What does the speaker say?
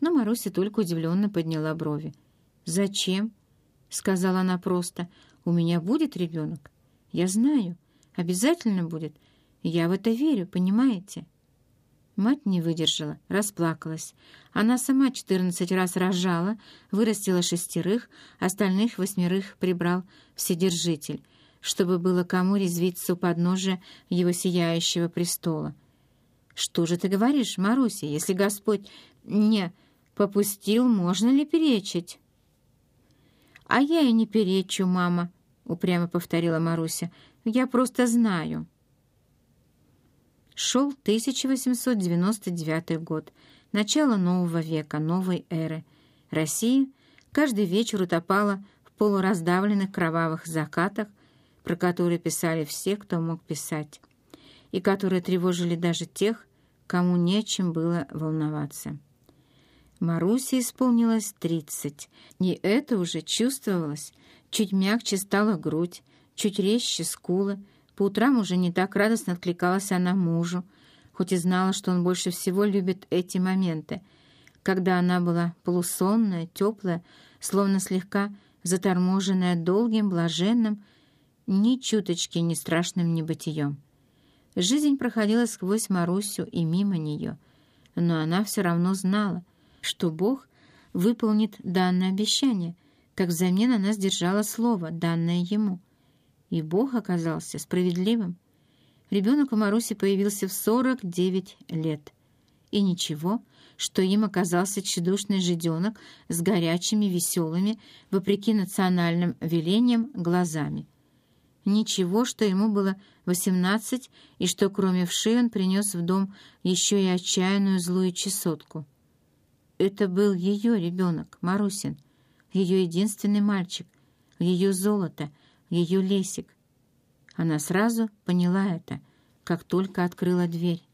но Маруся только удивленно подняла брови. «Зачем?» — сказала она просто. «У меня будет ребенок. Я знаю. Обязательно будет. Я в это верю, понимаете?» Мать не выдержала, расплакалась. Она сама четырнадцать раз рожала, вырастила шестерых, остальных восьмерых прибрал Вседержитель, чтобы было кому резвиться у подножия его сияющего престола. «Что же ты говоришь, Маруся, если Господь не попустил, можно ли перечить?» «А я и не перечу, мама», — упрямо повторила Маруся. «Я просто знаю». Шел 1899 год, начало нового века, новой эры. Россия каждый вечер утопала в полураздавленных кровавых закатах, про которые писали все, кто мог писать, и которые тревожили даже тех, кому нечем было волноваться. Марусе исполнилось тридцать, и это уже чувствовалось. Чуть мягче стала грудь, чуть резче скулы, по утрам уже не так радостно откликалась она мужу, хоть и знала, что он больше всего любит эти моменты, когда она была полусонная, теплая, словно слегка заторможенная долгим, блаженным, ни чуточки не страшным небытием. Жизнь проходила сквозь Марусю и мимо нее, но она все равно знала, что Бог выполнит данное обещание, как взамен она сдержала слово, данное ему — и Бог оказался справедливым. Ребенок у Маруси появился в 49 лет. И ничего, что им оказался тщедушный жиденок с горячими, веселыми, вопреки национальным велениям, глазами. Ничего, что ему было 18, и что кроме вши он принес в дом еще и отчаянную злую чесотку. Это был ее ребенок, Марусин, ее единственный мальчик, ее золото — ее лесик. Она сразу поняла это, как только открыла дверь.